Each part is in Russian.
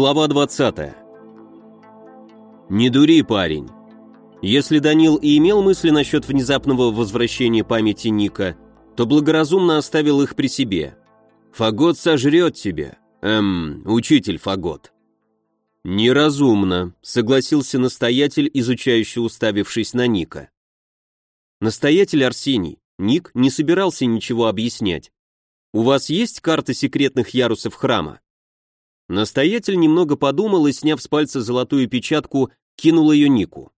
Глава 20. Не дури, парень. Если Данил и имел мысли насчет внезапного возвращения памяти Ника, то благоразумно оставил их при себе. Фагот сожрет тебя. Эм, учитель Фагот. Неразумно, согласился настоятель, изучающий уставившись на Ника. Настоятель Арсений, Ник не собирался ничего объяснять. У вас есть карта секретных ярусов храма? Настоятель немного подумал и, сняв с пальца золотую печатку, кинул ее Нику.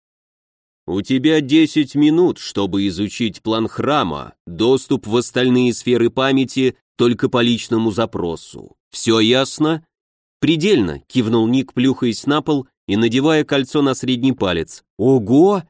«У тебя десять минут, чтобы изучить план храма, доступ в остальные сферы памяти только по личному запросу. Все ясно?» «Предельно», — кивнул Ник, плюхаясь на пол и надевая кольцо на средний палец. «Ого!»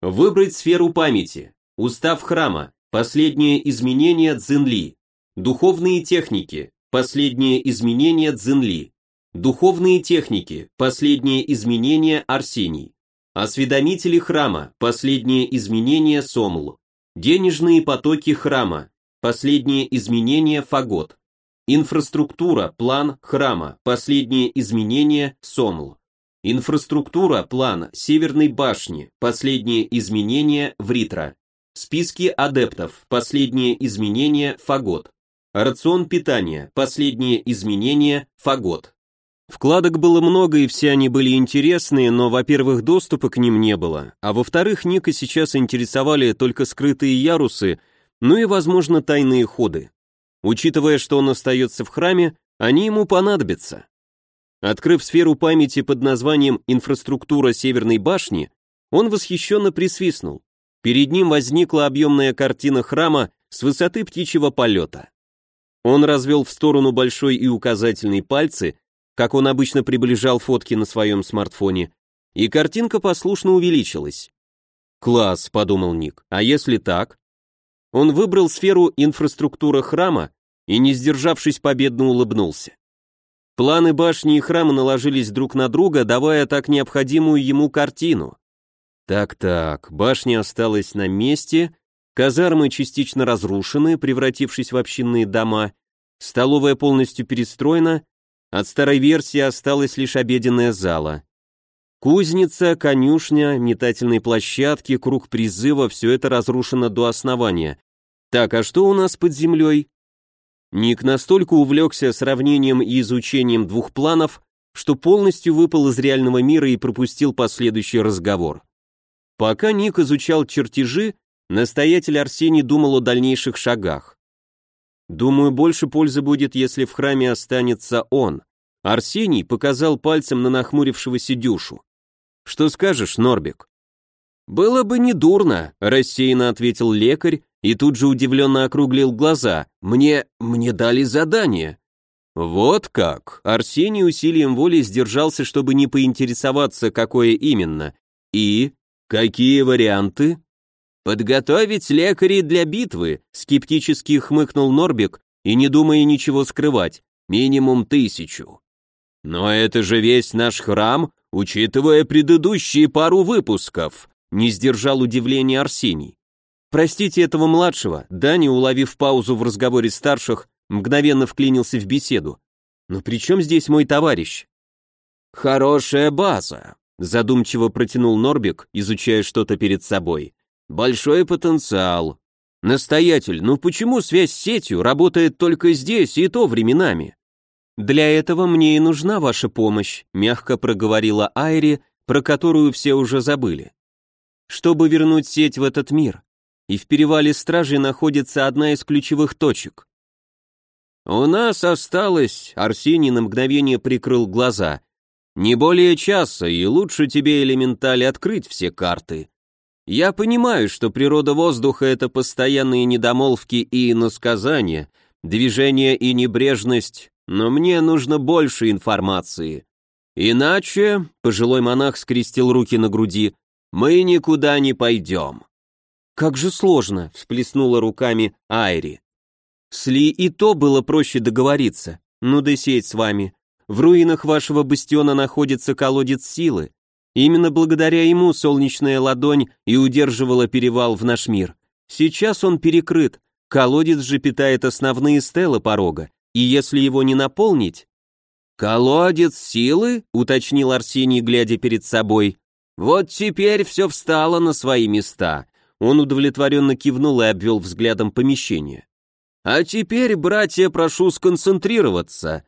«Выбрать сферу памяти. Устав храма. Последнее изменение Цзинли. Духовные техники. Последнее изменение Цзинли. Духовные техники, последние изменения Арсений. Осведомители храма, последние изменения Сомл. Денежные потоки храма, последние изменения Фагот. Инфраструктура, план храма, последние изменения Сомл. Инфраструктура, план Северной башни, последние изменения Вритра. Списки адептов, последние изменения Фагот. Рацион питания, последние изменения Фагот. Вкладок было много, и все они были интересные, но, во-первых, доступа к ним не было, а во-вторых, Ника сейчас интересовали только скрытые ярусы, ну и, возможно, тайные ходы. Учитывая, что он остается в храме, они ему понадобятся. Открыв сферу памяти под названием «Инфраструктура Северной башни», он восхищенно присвистнул. Перед ним возникла объемная картина храма с высоты птичьего полета. Он развел в сторону большой и указательный пальцы, как он обычно приближал фотки на своем смартфоне, и картинка послушно увеличилась. «Класс», — подумал Ник, — «а если так?» Он выбрал сферу инфраструктура храма и, не сдержавшись, победно улыбнулся. Планы башни и храма наложились друг на друга, давая так необходимую ему картину. Так-так, башня осталась на месте, казармы частично разрушены, превратившись в общинные дома, столовая полностью перестроена, от старой версии осталась лишь обеденная зала. Кузница, конюшня, метательные площадки, круг призыва – все это разрушено до основания. Так, а что у нас под землей? Ник настолько увлекся сравнением и изучением двух планов, что полностью выпал из реального мира и пропустил последующий разговор. Пока Ник изучал чертежи, настоятель Арсений думал о дальнейших шагах. Думаю, больше пользы будет, если в храме останется он. Арсений показал пальцем на нахмурившегося Дюшу. Что скажешь, Норбек? Было бы не дурно, рассеянно ответил лекарь и тут же удивленно округлил глаза. Мне, мне дали задание. Вот как. Арсений усилием воли сдержался, чтобы не поинтересоваться, какое именно. И какие варианты? «Подготовить лекарей для битвы», — скептически хмыкнул Норбек и не думая ничего скрывать, минимум тысячу. «Но это же весь наш храм, учитывая предыдущие пару выпусков», — не сдержал удивления Арсений. «Простите этого младшего», — Дани, уловив паузу в разговоре старших, мгновенно вклинился в беседу. «Но при чем здесь мой товарищ?» «Хорошая база», — задумчиво протянул Норбек, изучая что-то перед собой. Большой потенциал. Настоятель, ну почему связь с сетью работает только здесь и то временами? Для этого мне и нужна ваша помощь, мягко проговорила Айри, про которую все уже забыли. Чтобы вернуть сеть в этот мир. И в перевале стражей находится одна из ключевых точек. У нас осталось, Арсений на мгновение прикрыл глаза. Не более часа, и лучше тебе, элементали, открыть все карты. Я понимаю, что природа воздуха — это постоянные недомолвки и иносказания, движение и небрежность, но мне нужно больше информации. Иначе, — пожилой монах скрестил руки на груди, — мы никуда не пойдем. Как же сложно, — всплеснула руками Айри. С Ли и то было проще договориться. Ну да сеть с вами. В руинах вашего бастиона находится колодец силы. Именно благодаря ему солнечная ладонь и удерживала перевал в наш мир. Сейчас он перекрыт, колодец же питает основные стелы порога, и если его не наполнить... «Колодец силы?» — уточнил Арсений, глядя перед собой. «Вот теперь все встало на свои места». Он удовлетворенно кивнул и обвел взглядом помещение. «А теперь, братья, прошу сконцентрироваться».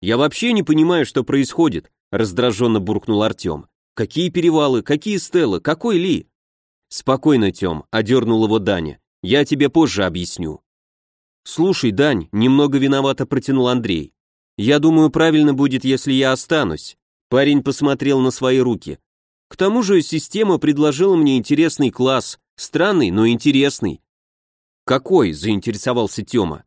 «Я вообще не понимаю, что происходит», — раздраженно буркнул Артем. «Какие перевалы, какие стелы, какой Ли?» «Спокойно, Тем», — одернул его Даня. «Я тебе позже объясню». «Слушай, Дань», — немного виновато протянул Андрей. «Я думаю, правильно будет, если я останусь». Парень посмотрел на свои руки. «К тому же система предложила мне интересный класс. Странный, но интересный». «Какой?» — заинтересовался Тёма.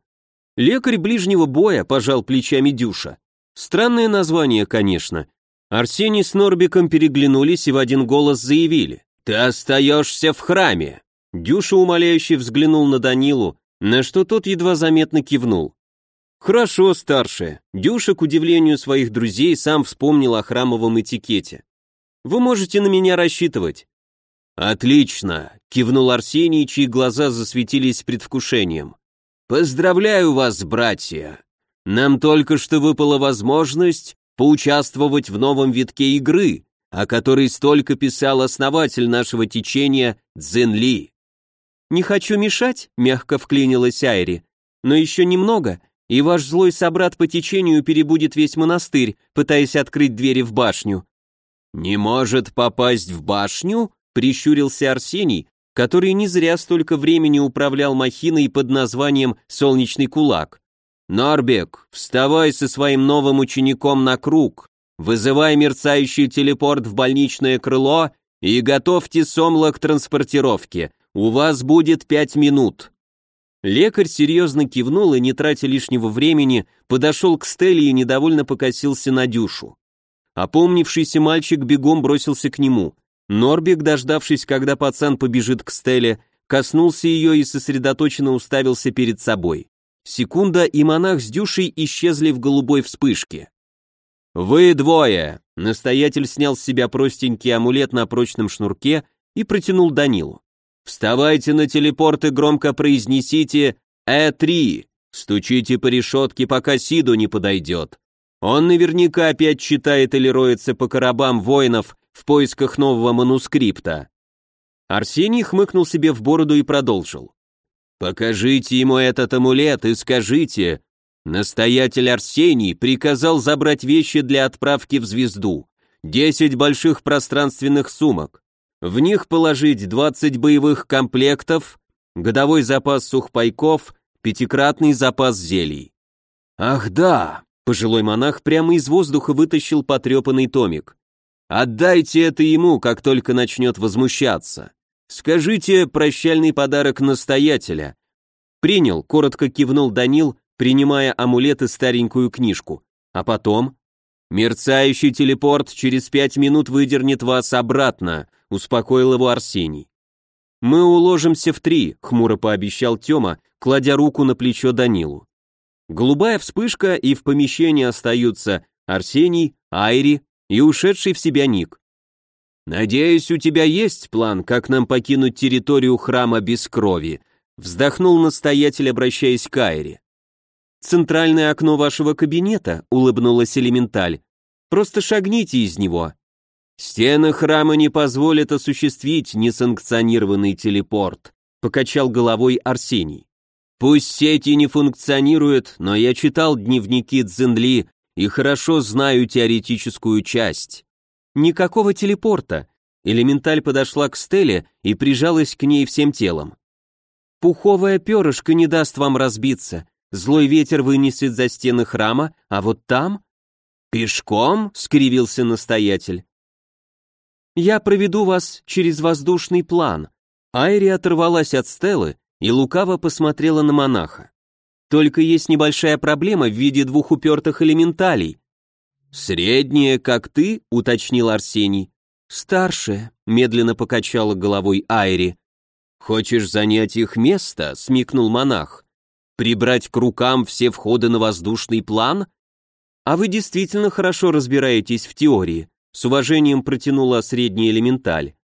«Лекарь ближнего боя», — пожал плечами Дюша. «Странное название, конечно». Арсений с Норбиком переглянулись и в один голос заявили. «Ты остаешься в храме!» Дюша умоляюще взглянул на Данилу, на что тот едва заметно кивнул. «Хорошо, старшая». Дюша, к удивлению своих друзей, сам вспомнил о храмовом этикете. «Вы можете на меня рассчитывать». «Отлично», — кивнул Арсений, чьи глаза засветились предвкушением. «Поздравляю вас, братья! Нам только что выпала возможность поучаствовать в новом витке игры, о которой столько писал основатель нашего течения Цзэн Ли». «Не хочу мешать», — мягко вклинилась Айри, «но еще немного, и ваш злой собрат по течению перебудет весь монастырь, пытаясь открыть двери в башню». «Не может попасть в башню?» — прищурился Арсений, который не зря столько времени управлял махиной под названием «Солнечный кулак». «Норбек, вставай со своим новым учеником на круг, вызывай мерцающий телепорт в больничное крыло и готовьте сомла к транспортировке. У вас будет пять минут». Лекарь серьезно кивнул и, не тратя лишнего времени, подошел к Стелле и недовольно покосился на Дюшу. Опомнившийся мальчик бегом бросился к нему. Норбик, дождавшись, когда пацан побежит к Стелле, коснулся ее и сосредоточенно уставился перед собой. Секунда, и монах с Дюшей исчезли в голубой вспышке. «Вы двое!» Настоятель снял с себя простенький амулет на прочном шнурке и протянул Данилу. Вставайте на телепорт и громко произнесите «Э3». Стучите по решетке, пока Сиду не подойдет. Он наверняка опять читает или роется по коробам воинов в поисках нового манускрипта. Арсений хмыкнул себе в бороду и продолжил. «Покажите ему этот амулет и скажите, настоятель Арсений приказал забрать вещи для отправки в звезду, десять больших пространственных сумок, в них положить 20 боевых комплектов, годовой запас сухпайков, пятикратный запас зелий. Ах да, пожилой монах прямо из воздуха вытащил потрепанный томик. Отдайте это ему, как только начнет возмущаться. Скажите прощальный подарок настоятеля. Принял, коротко кивнул Данил, принимая амулет и старенькую книжку. А потом? Мерцающий телепорт через пять минут выдернет вас обратно, успокоил его Арсений. «Мы уложимся в три», — хмуро пообещал Тёма, кладя руку на плечо Данилу. Голубая вспышка, и в помещении остаются Арсений, Айри и ушедший в себя Ник. «Надеюсь, у тебя есть план, как нам покинуть территорию храма без крови», вздохнул настоятель, обращаясь к Айре. «Центральное окно вашего кабинета», — улыбнулась элементаль. «Просто шагните из него». «Стены храма не позволят осуществить несанкционированный телепорт», покачал головой Арсений. «Пусть сети не функционируют, но я читал дневники Цзинли и хорошо знаю теоретическую часть». «Никакого телепорта», Элементаль подошла к Стелле и прижалась к ней всем телом. «Пуховое перышко не даст вам разбиться. Злой ветер вынесет за стены храма, а вот там...» «Пешком?» — скривился настоятель. Я проведу вас через воздушный план». Айри оторвалась от Стеллы и лукаво посмотрела на монаха. «Только есть небольшая проблема в виде двух упертых элементалей». «Средняя, как ты?» — уточнил Арсений. «Старшая», — медленно покачала головой Айри. «Хочешь занять их место?» — смекнул монах. «Прибрать к рукам все входы на воздушный план?» «А вы действительно хорошо разбираетесь в теории», с уважением протянула средний элементаль.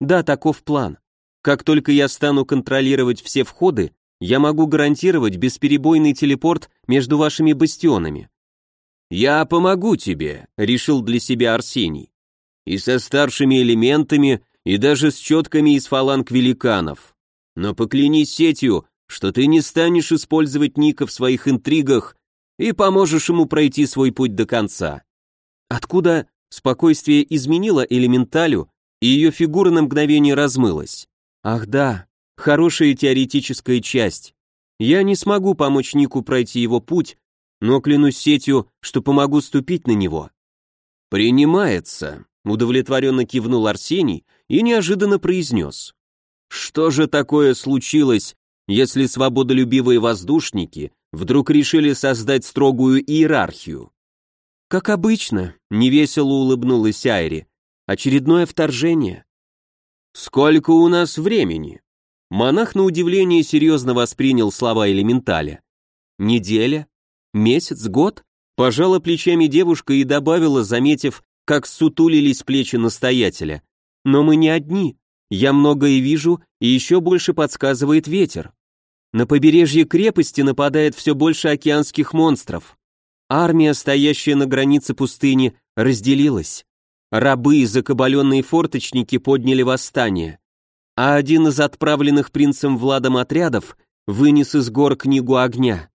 Да, таков план. Как только я стану контролировать все входы, я могу гарантировать бесперебойный телепорт между вашими бастионами. «Я помогу тебе», — решил для себя Арсений. «И со старшими элементами, и даже с четками из фаланг великанов. Но поклянись сетью, что ты не станешь использовать Ника в своих интригах и поможешь ему пройти свой путь до конца». Откуда спокойствие изменило элементалю, и ее фигура на мгновение размылась. Ах да, хорошая теоретическая часть. Я не смогу помочь Нику пройти его путь, но клянусь сетью, что помогу ступить на него. Принимается, удовлетворенно кивнул Арсений и неожиданно произнес. Что же такое случилось, если свободолюбивые воздушники вдруг решили создать строгую иерархию? Как обычно, невесело улыбнулась Айри. Очередное вторжение. Сколько у нас времени? Монах на удивление серьезно воспринял слова элементаля. Неделя? Месяц? Год? Пожала плечами девушка и добавила, заметив, как сутулились плечи настоятеля. Но мы не одни. Я многое вижу, и еще больше подсказывает ветер. На побережье крепости нападает все больше океанских монстров. Армия, стоящая на границе пустыни, разделилась. Рабы и закабаленные форточники подняли восстание а один из отправленных принцем Владом отрядов вынес из гор книгу огня.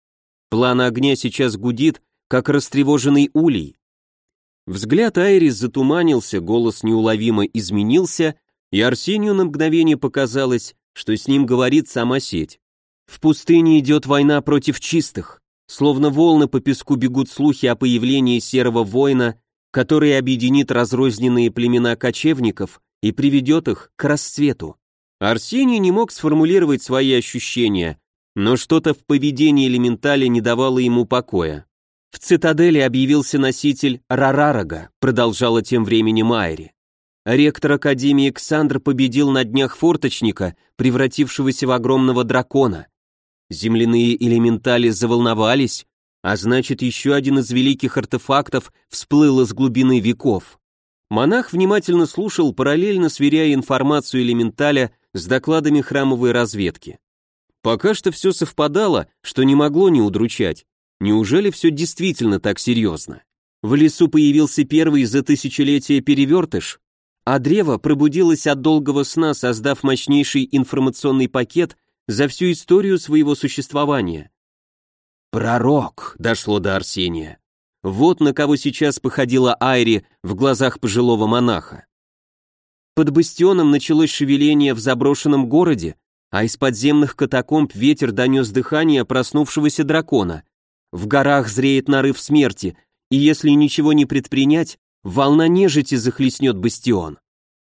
План огня сейчас гудит, как растревоженный улей. Взгляд Айрис затуманился, голос неуловимо изменился, и Арсению на мгновение показалось, что с ним говорит сама сеть. В пустыне идет война против чистых, словно волны по песку бегут слухи о появлении серого воина, который объединит разрозненные племена кочевников и приведет их к расцвету. Арсений не мог сформулировать свои ощущения, но что-то в поведении элементаля не давало ему покоя. В цитадели объявился носитель Рарарага, продолжала тем временем Майри. Ректор Академии Ксандр победил на днях форточника, превратившегося в огромного дракона. Земляные элементали заволновались, а значит еще один из великих артефактов всплыл из глубины веков. Монах внимательно слушал, параллельно сверяя информацию элементаля с докладами храмовой разведки. Пока что все совпадало, что не могло не удручать. Неужели все действительно так серьезно? В лесу появился первый за тысячелетия перевертыш, а древо пробудилось от долгого сна, создав мощнейший информационный пакет за всю историю своего существования. «Пророк!» — дошло до Арсения. Вот на кого сейчас походила Айри в глазах пожилого монаха. Под бастионом началось шевеление в заброшенном городе, а из подземных катакомб ветер донес дыхание проснувшегося дракона. В горах зреет нарыв смерти, и если ничего не предпринять, волна нежити захлестнет бастион.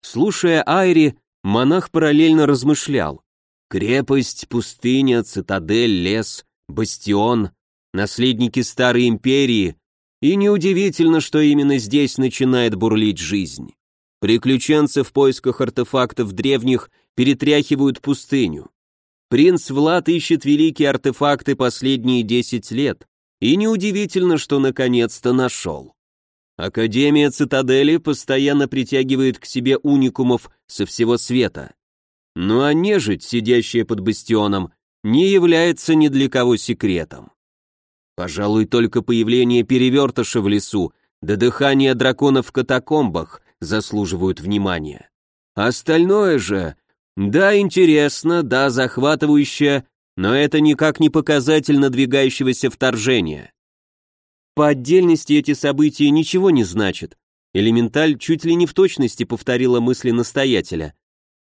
Слушая Айри, монах параллельно размышлял. Крепость, пустыня, цитадель, лес, бастион, наследники старой империи, и неудивительно, что именно здесь начинает бурлить жизнь. Приключенцы в поисках артефактов древних перетряхивают пустыню. Принц Влад ищет великие артефакты последние десять лет, и неудивительно, что наконец-то нашел. Академия Цитадели постоянно притягивает к себе уникумов со всего света. Ну а нежить, сидящая под бастионом, не является ни для кого секретом. Пожалуй, только появление перевертыша в лесу, да дыхание дракона в катакомбах заслуживают внимания. Остальное же, да, интересно, да, захватывающе, но это никак не показатель надвигающегося вторжения. По отдельности эти события ничего не значат. Элементаль чуть ли не в точности повторила мысли настоятеля.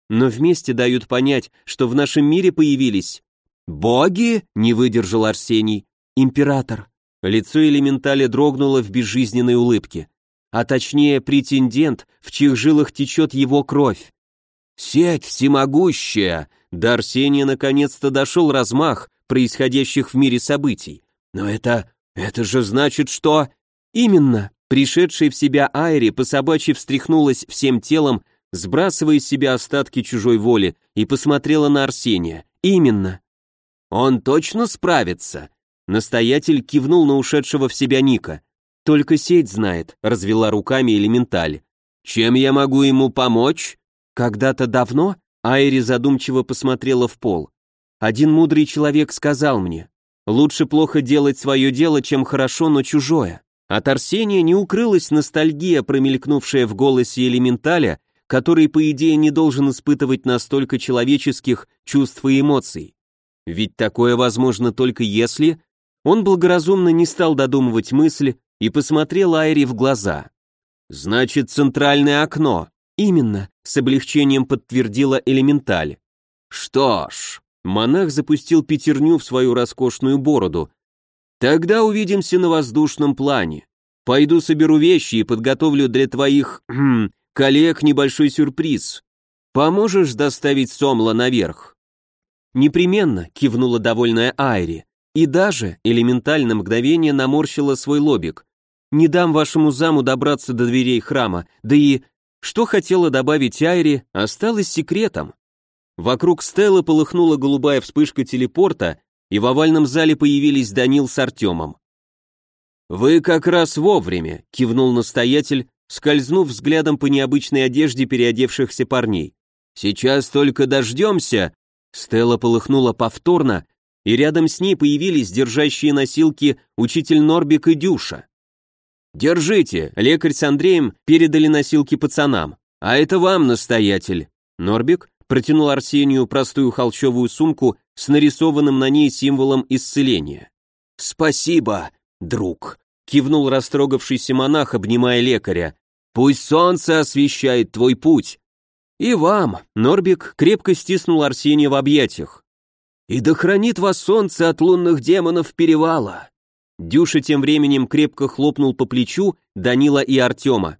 Но вместе дают понять, что в нашем мире появились «Боги?» — не выдержал Арсений. «Император». Лицо элементаля дрогнуло в безжизненной улыбке а точнее претендент, в чьих жилах течет его кровь. Сеть всемогущая! До Арсения наконец-то дошел размах происходящих в мире событий. Но это... это же значит, что... Именно, пришедшая в себя Айри по собачьи встряхнулась всем телом, сбрасывая из себя остатки чужой воли, и посмотрела на Арсения. Именно. Он точно справится? Настоятель кивнул на ушедшего в себя Ника. Только сеть знает, развела руками элементаль. Чем я могу ему помочь? Когда-то давно Айри задумчиво посмотрела в пол. Один мудрый человек сказал мне, лучше плохо делать свое дело, чем хорошо, но чужое. От Арсения не укрылась ностальгия, промелькнувшая в голосе элементаля, который, по идее, не должен испытывать настолько человеческих чувств и эмоций. Ведь такое возможно только если... Он благоразумно не стал додумывать мысли и посмотрел Айри в глаза. «Значит, центральное окно». «Именно», — с облегчением подтвердила элементаль. «Что ж...» Монах запустил пятерню в свою роскошную бороду. «Тогда увидимся на воздушном плане. Пойду соберу вещи и подготовлю для твоих... Хм, коллег небольшой сюрприз. Поможешь доставить Сомла наверх?» «Непременно», — кивнула довольная Айри. И даже, элементально мгновение наморщила свой лобик. «Не дам вашему заму добраться до дверей храма, да и...» Что хотела добавить Айри, осталось секретом. Вокруг Стеллы полыхнула голубая вспышка телепорта, и в овальном зале появились Данил с Артемом. «Вы как раз вовремя», — кивнул настоятель, скользнув взглядом по необычной одежде переодевшихся парней. «Сейчас только дождемся». Стелла полыхнула повторно, и рядом с ней появились держащие носилки учитель Норбик и Дюша. «Держите!» — лекарь с Андреем передали носилки пацанам. «А это вам, настоятель!» Норбик протянул Арсению простую холщовую сумку с нарисованным на ней символом исцеления. «Спасибо, друг!» — кивнул растрогавшийся монах, обнимая лекаря. «Пусть солнце освещает твой путь!» «И вам!» — Норбик крепко стиснул Арсения в объятиях. «И да хранит вас солнце от лунных демонов перевала!» Дюша тем временем крепко хлопнул по плечу Данила и Артема.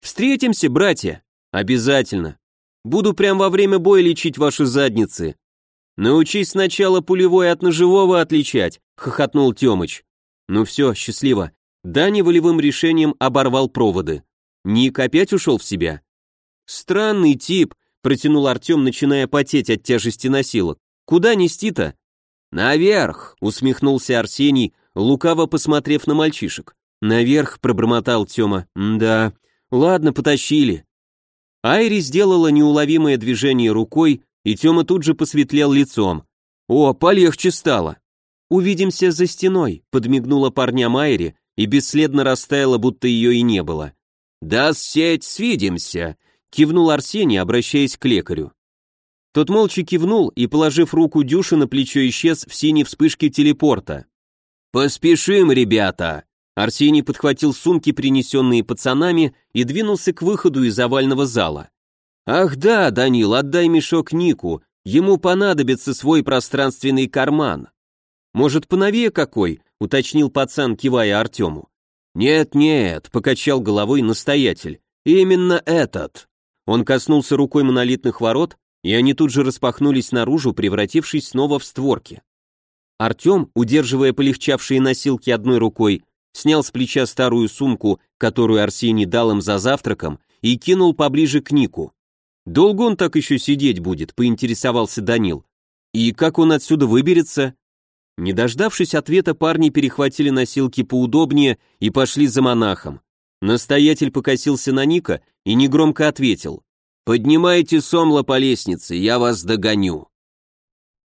«Встретимся, братья!» «Обязательно! Буду прямо во время боя лечить ваши задницы!» «Научись сначала пулевое от ножевого отличать!» — хохотнул Тёмыч. «Ну все, счастливо!» Дани волевым решением оборвал проводы. Ник опять ушел в себя. «Странный тип», — протянул Артем, начиная потеть от тяжести носилок. Куда нести-то? Наверх, усмехнулся Арсений, лукаво посмотрев на мальчишек. Наверх пробормотал Тёма. Да. Ладно, потащили. Айри сделала неуловимое движение рукой, и Тёма тут же посветлел лицом. О, полегче стало. Увидимся за стеной, подмигнула парням Айри и бесследно растаяла, будто ее и не было. Да, сеть, свидимся, кивнул Арсений, обращаясь к лекарю. Тот молча кивнул и, положив руку Дюши на плечо, исчез в синей вспышке телепорта. «Поспешим, ребята!» Арсений подхватил сумки, принесенные пацанами, и двинулся к выходу из овального зала. «Ах да, Данил, отдай мешок Нику, ему понадобится свой пространственный карман». «Может, поновее какой?» — уточнил пацан, кивая Артему. «Нет-нет», — покачал головой настоятель, — «именно этот». Он коснулся рукой монолитных ворот, и они тут же распахнулись наружу, превратившись снова в створки. Артем, удерживая полегчавшие носилки одной рукой, снял с плеча старую сумку, которую Арсений дал им за завтраком, и кинул поближе к Нику. «Долго он так еще сидеть будет?» — поинтересовался Данил. «И как он отсюда выберется?» Не дождавшись ответа, парни перехватили носилки поудобнее и пошли за монахом. Настоятель покосился на Ника и негромко ответил. «Поднимайте Сомла по лестнице, я вас догоню».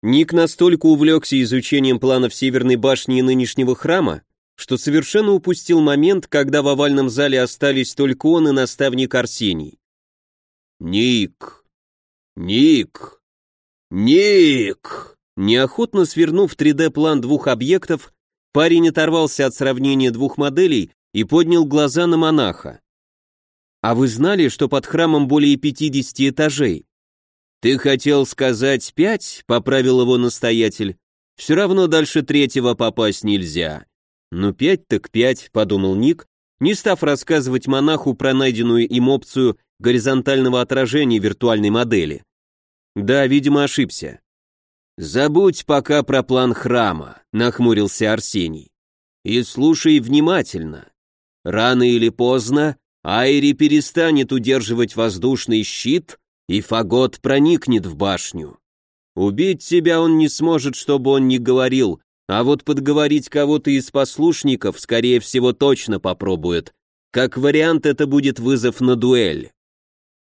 Ник настолько увлекся изучением планов Северной башни и нынешнего храма, что совершенно упустил момент, когда в овальном зале остались только он и наставник Арсений. «Ник! Ник! Ник!» Неохотно свернув 3D-план двух объектов, парень оторвался от сравнения двух моделей и поднял глаза на монаха. А вы знали, что под храмом более 50 этажей? Ты хотел сказать пять, поправил его настоятель. Все равно дальше третьего попасть нельзя. Ну пять так пять, подумал Ник, не став рассказывать монаху про найденную им опцию горизонтального отражения виртуальной модели. Да, видимо, ошибся. Забудь пока про план храма, нахмурился Арсений. И слушай внимательно. Рано или поздно Айри перестанет удерживать воздушный щит, и Фагот проникнет в башню. Убить себя он не сможет, чтобы он не говорил, а вот подговорить кого-то из послушников, скорее всего, точно попробует. Как вариант, это будет вызов на дуэль.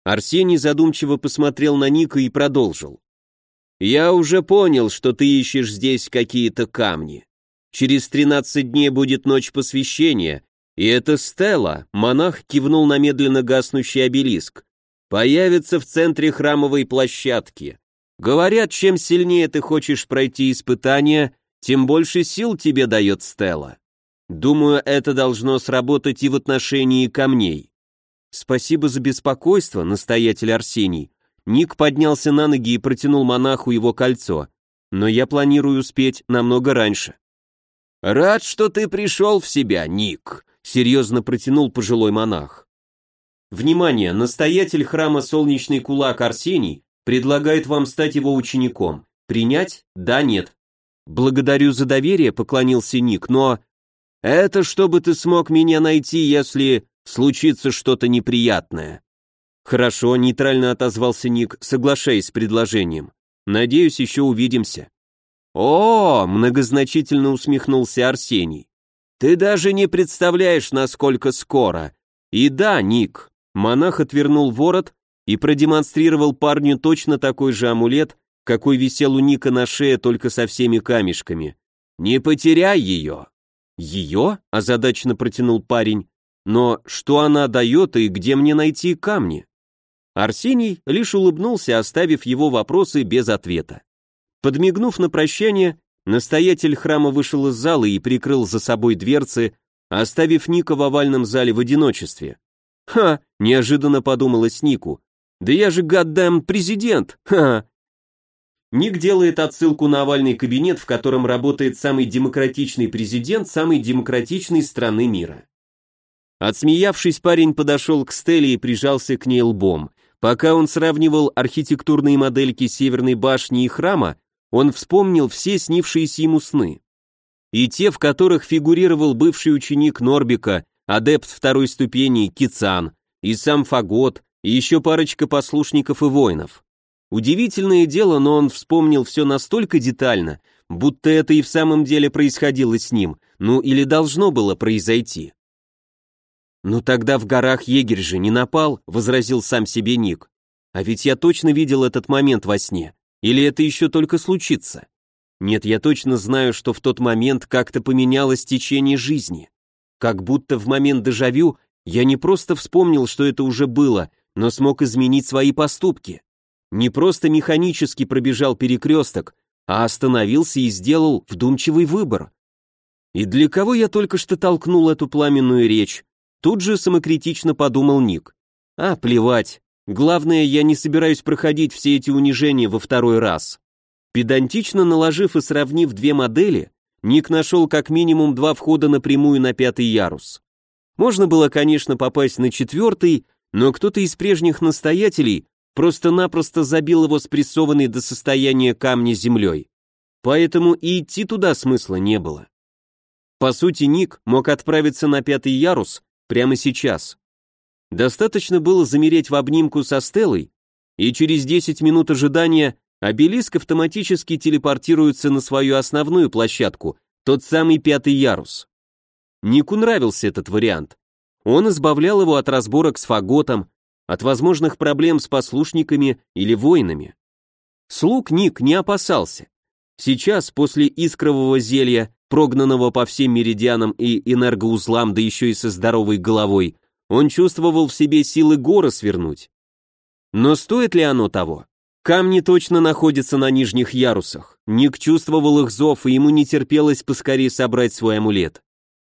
Арсений задумчиво посмотрел на Ника и продолжил. «Я уже понял, что ты ищешь здесь какие-то камни. Через 13 дней будет ночь посвящения, И это Стелла, монах кивнул на медленно гаснущий обелиск, появится в центре храмовой площадки. Говорят, чем сильнее ты хочешь пройти испытание, тем больше сил тебе дает Стелла. Думаю, это должно сработать и в отношении камней. Спасибо за беспокойство, настоятель Арсений. Ник поднялся на ноги и протянул монаху его кольцо. Но я планирую успеть намного раньше. Рад, что ты пришел в себя, Ник, серьезно протянул пожилой монах. Внимание, настоятель храма Солнечный Кулак Арсений предлагает вам стать его учеником. Принять? Да, нет. Благодарю за доверие, поклонился Ник, но... Это чтобы ты смог меня найти, если случится что-то неприятное. Хорошо, нейтрально отозвался Ник, соглашаясь с предложением. Надеюсь, еще увидимся. О, многозначительно усмехнулся Арсений. Ты даже не представляешь, насколько скоро. И да, Ник, монах отвернул ворот и продемонстрировал парню точно такой же амулет, какой висел у Ника на шее, только со всеми камешками. «Не потеряй ее!» «Ее?» – озадаченно протянул парень. «Но что она дает и где мне найти камни?» Арсений лишь улыбнулся, оставив его вопросы без ответа. Подмигнув на прощание, настоятель храма вышел из зала и прикрыл за собой дверцы, оставив Ника в овальном зале в одиночестве. «Ха!» – неожиданно подумалось Нику. «Да я же, гаддам, президент! Ха!» Ник делает отсылку на овальный кабинет, в котором работает самый демократичный президент самой демократичной страны мира. Отсмеявшись, парень подошел к Стелле и прижался к ней лбом. Пока он сравнивал архитектурные модельки Северной башни и храма, он вспомнил все снившиеся ему сны. И те, в которых фигурировал бывший ученик Норбика, адепт второй ступени Кицан, и сам Фагот, и еще парочка послушников и воинов. Удивительное дело, но он вспомнил все настолько детально, будто это и в самом деле происходило с ним, ну или должно было произойти. «Ну тогда в горах егерь же не напал», — возразил сам себе Ник. «А ведь я точно видел этот момент во сне. Или это еще только случится? Нет, я точно знаю, что в тот момент как-то поменялось течение жизни. Как будто в момент дежавю я не просто вспомнил, что это уже было, но смог изменить свои поступки не просто механически пробежал перекресток, а остановился и сделал вдумчивый выбор. И для кого я только что толкнул эту пламенную речь? Тут же самокритично подумал Ник. А, плевать. Главное, я не собираюсь проходить все эти унижения во второй раз. Педантично наложив и сравнив две модели, Ник нашел как минимум два входа напрямую на пятый ярус. Можно было, конечно, попасть на четвертый, но кто-то из прежних настоятелей просто-напросто забил его спрессованный до состояния камня землей. Поэтому и идти туда смысла не было. По сути, Ник мог отправиться на пятый ярус прямо сейчас. Достаточно было замереть в обнимку со Стеллой, и через 10 минут ожидания обелиск автоматически телепортируется на свою основную площадку, тот самый пятый ярус. Нику нравился этот вариант. Он избавлял его от разборок с фаготом, от возможных проблем с послушниками или воинами. Слуг Ник не опасался. Сейчас, после искрового зелья, прогнанного по всем меридианам и энергоузлам, да еще и со здоровой головой, он чувствовал в себе силы горы свернуть. Но стоит ли оно того? Камни точно находятся на нижних ярусах. Ник чувствовал их зов, и ему не терпелось поскорее собрать свой амулет.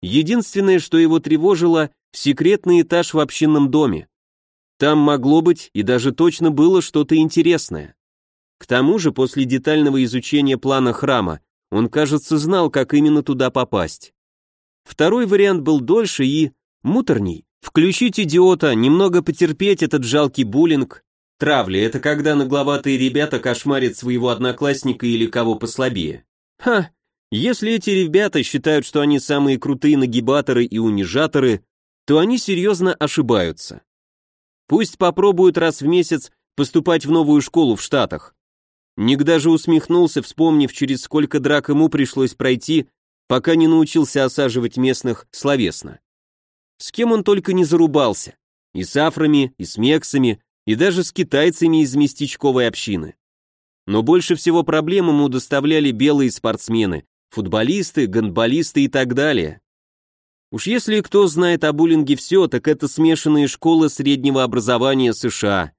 Единственное, что его тревожило, секретный этаж в общинном доме. Там могло быть и даже точно было что-то интересное. К тому же, после детального изучения плана храма, он, кажется, знал, как именно туда попасть. Второй вариант был дольше и муторней. Включить идиота, немного потерпеть этот жалкий буллинг. Травли – это когда нагловатые ребята кошмарят своего одноклассника или кого послабее. Ха, если эти ребята считают, что они самые крутые нагибаторы и унижаторы, то они серьезно ошибаются. Пусть попробуют раз в месяц поступать в новую школу в Штатах. Ник даже усмехнулся, вспомнив, через сколько драк ему пришлось пройти, пока не научился осаживать местных словесно. С кем он только не зарубался. И с афрами, и с мексами, и даже с китайцами из местечковой общины. Но больше всего проблем ему доставляли белые спортсмены, футболисты, гандболисты и так далее. Уж если кто знает о буллинге все, так это смешанные школы среднего образования США.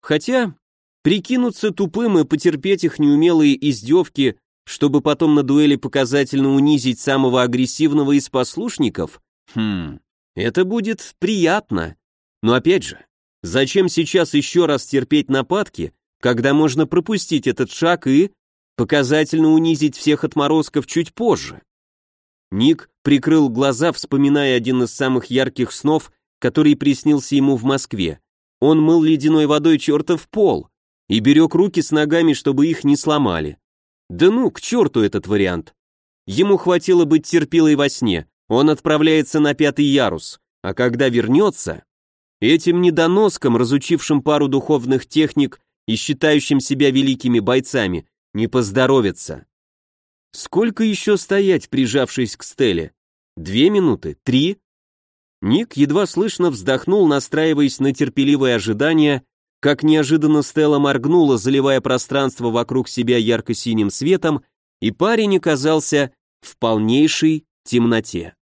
Хотя, прикинуться тупым и потерпеть их неумелые издевки, чтобы потом на дуэли показательно унизить самого агрессивного из послушников, хм, это будет приятно. Но опять же, зачем сейчас еще раз терпеть нападки, когда можно пропустить этот шаг и показательно унизить всех отморозков чуть позже? Ник прикрыл глаза, вспоминая один из самых ярких снов, который приснился ему в Москве. Он мыл ледяной водой чертов пол и берег руки с ногами, чтобы их не сломали. Да ну, к черту этот вариант. Ему хватило быть терпилой во сне, он отправляется на пятый ярус, а когда вернется, этим недоноском, разучившим пару духовных техник и считающим себя великими бойцами, не поздоровится. Сколько еще стоять, прижавшись к стеле? Две минуты? Три? Ник едва слышно вздохнул, настраиваясь на терпеливое ожидание, как неожиданно Стелла моргнула, заливая пространство вокруг себя ярко-синим светом, и парень оказался в полнейшей темноте.